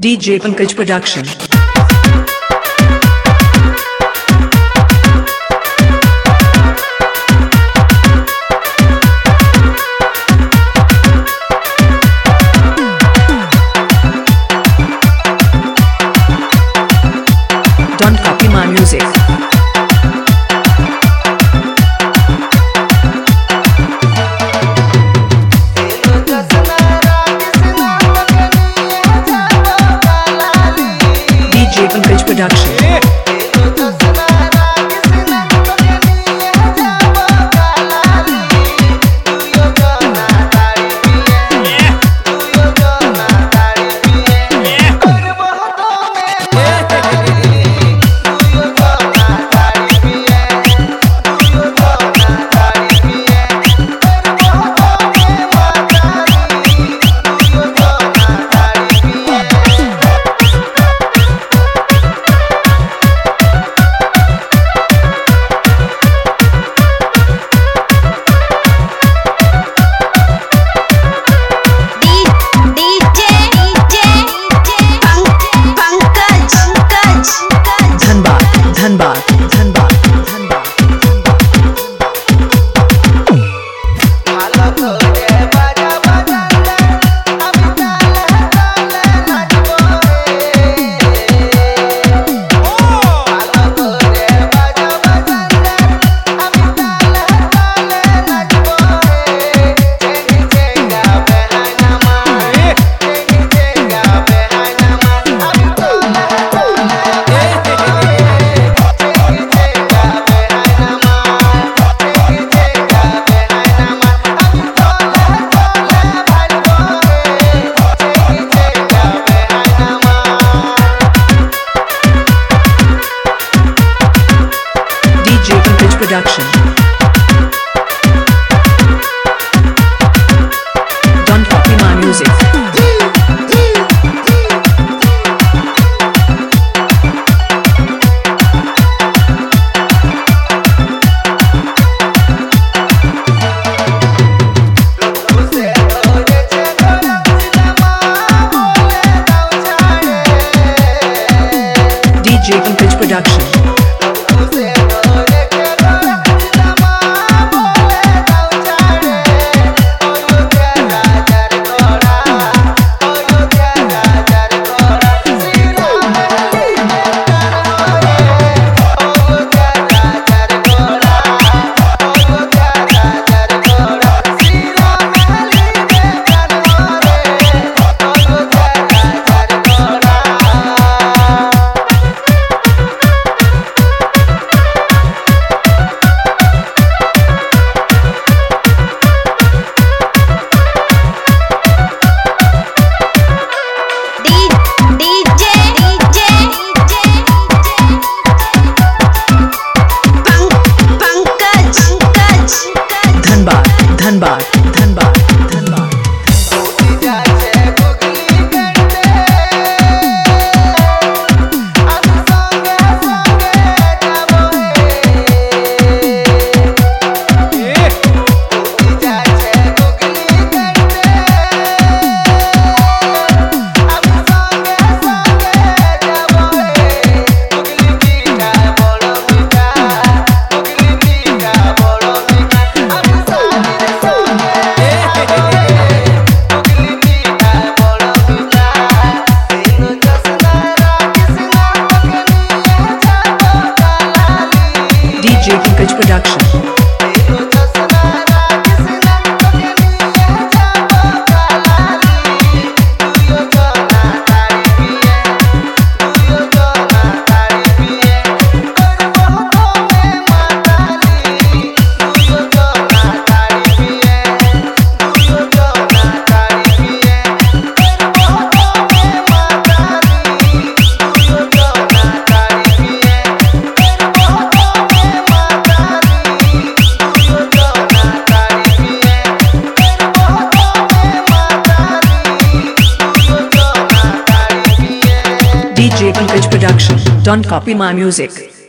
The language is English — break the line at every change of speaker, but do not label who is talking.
DJ Pankaj Production. você. Package Production. production. Don't copy my music.